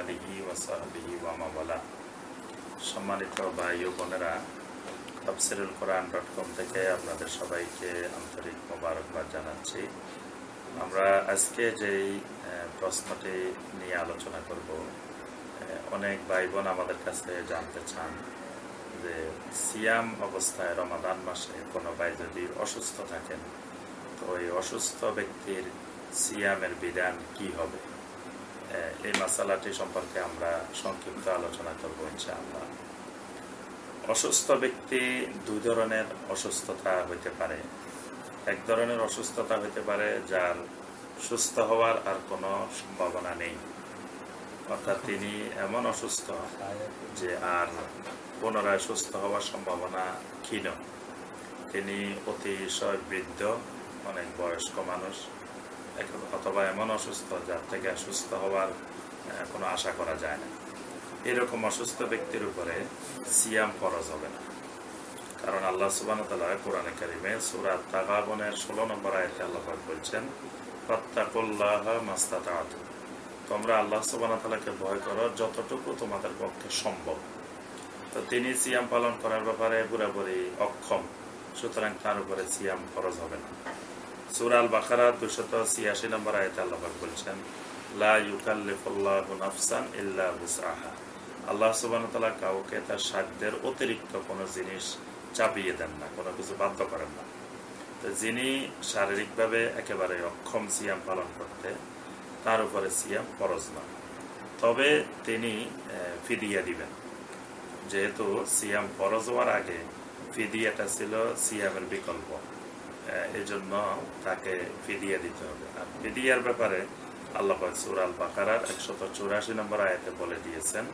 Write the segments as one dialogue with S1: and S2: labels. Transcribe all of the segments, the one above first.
S1: আলিহি সম্মানিত ভাই ও বোনেরা, তফসিরুল কোরআন ডট কম থেকে আপনাদের সবাইকে আন্তরিক মোবারকবাদ জানাচ্ছি। আমরা আজকে যেই প্রশ্নটি নিয়ে আলোচনা করব অনেক ভাই বোন আমাদের কাছে জানতে চান যে, সিয়াম অবস্থায় রমাদান মাসে কোনো ভাই যদি অসুস্থ থাকেন ওই অসুস্থ ব্যক্তির সিয়ামের বিধান কি হবে? এই মশালাটি সম্পর্কে আমরা সংক্ষিপ্ত আলোচনা করব ইনশাআল্লাহ। অসুস্থ ব্যক্তি দুই ধরনের অসুস্থতা হইতে পারে। এক ধরনের অসুস্থতা হইতে পারে যার সুস্থ হওয়ার আর কোনো সম্ভাবনা নেই। অর্থাৎ তিনি এমন অসুস্থ যে আর পুনরায় সুস্থ হওয়ার সম্ভাবনা ক্ষীণ। তিনি অতিশয় বৃদ্ধ অনেক বয়স্ক মানুষ। অথবা এমন অসুস্থ যার থেকে সুস্থ হওয়ার কোনো আশা করা যায় না। এরকম অসুস্থ ব্যক্তির উপরে সিয়াম ফরজ হবে না। কারণ আল্লাহ সুবান কোরআনে কারিমে সুরাত তাগাবনের ষোলো নম্বর আয়তে আল্লাহ বলছেন প্রত্যাকুল্লাহ মাস্তাতাত তোমরা আল্লাহ সুবান তালাকে ভয় করো যতটুকু তোমাদের পক্ষে সম্ভব। তো তিনি সিয়াম পালন করার ব্যাপারে পুরোপুরি অক্ষম, সুতরাং তার উপরে সিয়াম ফরজ হবে না। সুরাল বাকারা ছিয়াশি নম্বর আয়তে বলছেন আল্লাহ কাউকে তার সাধ্যের অতিরিক্ত কোনো জিনিস চাপিয়ে দেন না, কোনো কিছু বাধ্য করেন না। তো যিনি শারীরিকভাবে একেবারে অক্ষম সিয়াম পালন করতে, তার উপরে সিয়াম ফরজ না। তবে তিনি ফিদিয়া দিবেন। যেহেতু সিয়াম ফরজ হওয়ার আগে ফিদিয়াটা ছিল সিয়ামের বিকল্প। আহ, এই জন্য তাকে ফিদিয়া দিতে হবে। আর ফিদিয়ার ব্যাপারে আল্লাহ সূরা আল একশত চুরাশি নম্বর আয়াতে বলে দিয়েছেন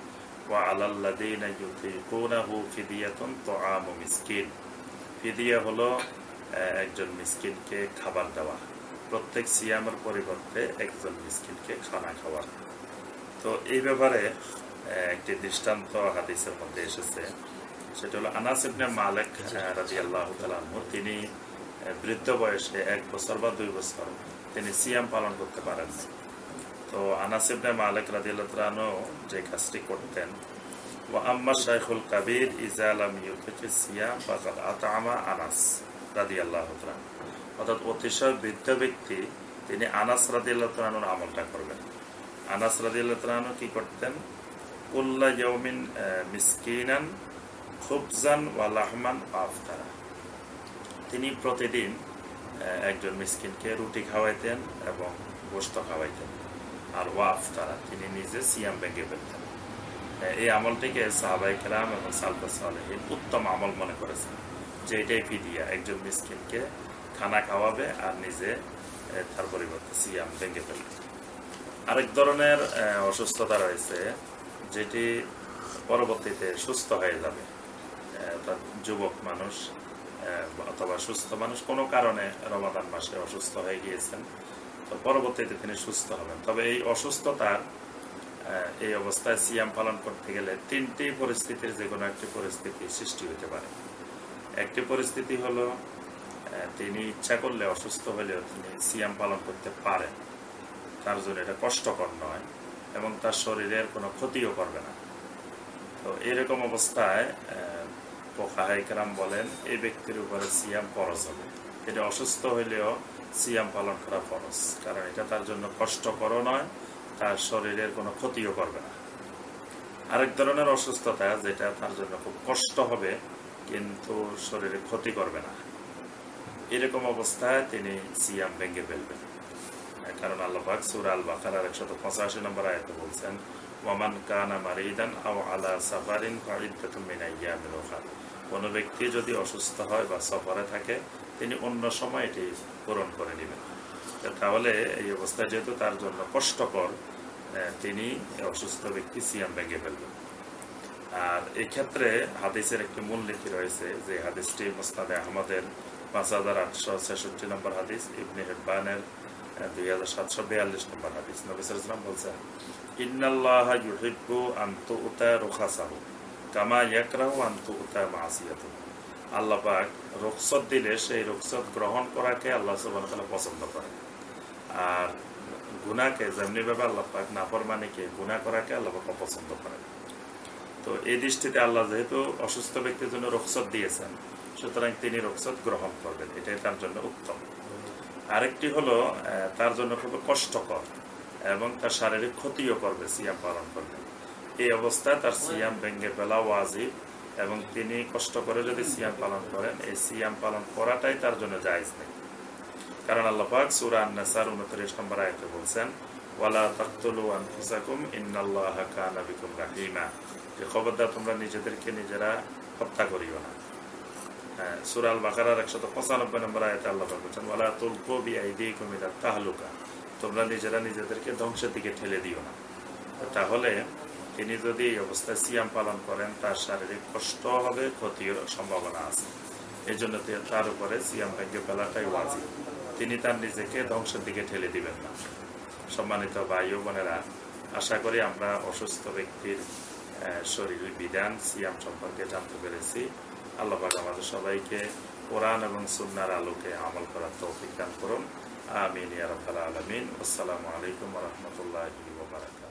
S1: ফিদিয়া হলো একজন মিসকিনকে খাবার দেওয়া। প্রত্যেক সিয়ামের পরিবর্তে একজন মিসকিনকে খানা খাওয়া তো এই ব্যাপারে একটি দৃষ্টান্ত হাদিসের মধ্যে এসেছে। সেটা হলো আনাস ইবনে মালিক রাদিয়াল্লাহু তিনি বৃদ্ধ বয়সে এক বছর বা দুই বছর তিনি সিয়াম পালন করতে পারেন তো আনাস ইবনে মালিক আনহু যে কাজটি করতেন ওয়া আম্মা শাইখুল কাবীর ইজা লাম ইউতিকি সিয়াম ফাকাদ আতআমা আনাস রাদিয়াল্লাহু তাআলা অর্থাৎ অতিশয় বৃদ্ধ ব্যক্তি তিনি আনাস রাদিয়াল্লাহু তাআলা আমলটা করবেন। আনাস রাদিয়াল্লাহু তাআলা আনহু কি করতেন? কুল্লা ইয়াউমিন আহ, মিসকিনান খুবজান ওয়া লাহমান ওয়া আফতারা। তিনি প্রতিদিন একজন মিসকিনকে রুটি খাওয়াইতেন এবং গোস্ত খাওয়াইতেন। আর ওয়াফ তারা, তিনি নিজে সিয়াম ভেঙে ফেলতেন। এই আমলটিকে সাহাবাই কেরাম এবং সালফা সালেহীন উত্তম আমল মনে করেছেন। যে এটাই ফিদিয়া, একজন মিসকিনকে খানা খাওয়াবে আর নিজে তার পরিবর্তে সিয়াম ভেঙে ফেলবে। আরেক ধরনের অসুস্থতা রয়েছে, যেটি পরবর্তীতে সুস্থ হয়ে যাবে। যুবক মানুষ অথবা সুস্থ মানুষ কোনো কারণে রমাদান মাসে অসুস্থ হয়ে গিয়েছেন, তো পরবর্তীতে তিনি সুস্থ হবেন। তবে এই অসুস্থতার এই অবস্থায় সিয়াম পালন করতে গেলে তিনটি পরিস্থিতির যে কোনো একটি পরিস্থিতি সৃষ্টি হতে পারে। একটি পরিস্থিতি হলো তিনি ইচ্ছা করলে, অসুস্থ হলেও তিনি সিয়াম পালন করতে পারেন। তার জন্য এটা কষ্টকর নয় এবং তার শরীরের কোনো ক্ষতিও করবে না। তো এরকম অবস্থায় পোকাহাইকরাম বলেন, এই ব্যক্তির উপরে সিয়াম ফরজ হবে। এটা অসুস্থ হইলেও সিয়াম পালন করা ফরজ, কারণ এটা তার জন্য কষ্টকরও নয়, তার শরীরের কোনো ক্ষতিও করবে না। আরেক ধরনের অসুস্থতা যেটা তার জন্য খুব কষ্ট হবে, কিন্তু শরীরে ক্ষতি করবে না। এরকম অবস্থায় তিনি সিয়াম ভেঙে ফেলবেন। কারণ আল্লাহাক সুর আল বাকার একশত পঁচাশি নম্বর আয়তে বলছেন, ওয়ামান কানা মারিদান আও আলা সাফারিন ফারিদাতুম মিন আইয়ামিন উখরা কোন ব্যক্তি যদি অসুস্থ হয় বা সফরে থাকে, তিনি অন্য সময় এটি পূরণ করে নেবেন। তাহলে এই অবস্থায় যেহেতু তার জন্য কষ্টকর তিনি অসুস্থ ব্যক্তি সিয়াম ভেঙে ফেলবেন। আর এই ক্ষেত্রে হাদিসের একটি মূলনীতি রয়েছে যে হাদিসটি মোস্তাদে আহমদের পাঁচ হাজার আটশো ছেষট্টি নম্বর হাদিস, ইবনে হেব্বানের দুই হাজার সাতশো বিয়াল্লিশ নম্বর হাদিস। নবিসাম বলছেন, ইন্নাল্লাহ ইউহিব্বু আন্তু উতা রুখাসাহু। কামা ইয়াকরাহু আন্তু মাসিয়াতু দিলে সেই রুখসত গ্রহণ করাকে আল্লাহ সুবাহ পছন্দ আর গুনাকে যেমনিভাবে নাফরমানিকে গুণা করাকে আল্লাহ পাক অপছন্দ করে। তো এই দৃষ্টিতে আল্লাহ যেহেতু অসুস্থ ব্যক্তির জন্য রুখসত দিয়েছেন, সুতরাং তিনি রুখসত গ্রহণ করবেন। এটাই তার জন্য উত্তম। আরেকটি হলো তার জন্য খুব কষ্টকর এবং তার শারীরিক ক্ষতিও করবে, সিয়াম পালন করলে এই অবস্থায় তার সিয়াম ভেঙ্গে ফেলা ওয়াজিব এবং তিনি কষ্ট করে যদি সিয়াম পালন করেন এই সিয়াম পালন করাটাই তার জন্য জায়জ নেই। কারণ আল্লাহ সুরা সূরা আন-নাসার 29 নম্বর আয়তে বলছেন ওয়ালা তাকতুলু আনফুসাকুম ইন্নাল্লাহা কানা বিকুম রাহিমা। যে খবরদার তোমরা নিজেদেরকে নিজেরা হত্যা করিও না। হ্যাঁ, সূরা আল বাকারার 195 নম্বর আয়াতে আল্লাহ বলছেন ওয়ালা তুলকু বিআইদিকুম ইলা তাহলুকা। তোমরা নিজেরা নিজেদেরকে ধ্বংসের দিকে ঠেলে দিও না। তাহলে তিনি যদি এই অবস্থায় সিয়াম পালন করেন, তার শারীরিক কষ্ট হবে, ক্ষতির সম্ভাবনা আছে। এই জন্য তার উপরে সিয়াম ভেঙে ফেলাটাই ওয়াজিব। তিনি তার নিজেকে ধ্বংসের দিকে ঠেলে দিবেন না। সম্মানিত ভাই বোনেরা, আশা করি আমরা অসুস্থ ব্যক্তির শরীর বিধান সিয়াম সম্পর্কে জানতে পেরেছি। আল্লাহ আমাদের সবাইকে কোরআন এবং সুন্নার আলোকে আমল করার তৌফিক দান করুন। আমিন ইয়া রাব্বাল আলামিন। আসসালামু আলাইকুম রাহমাতুল্লাহি ওয়া বারাকাতুহু।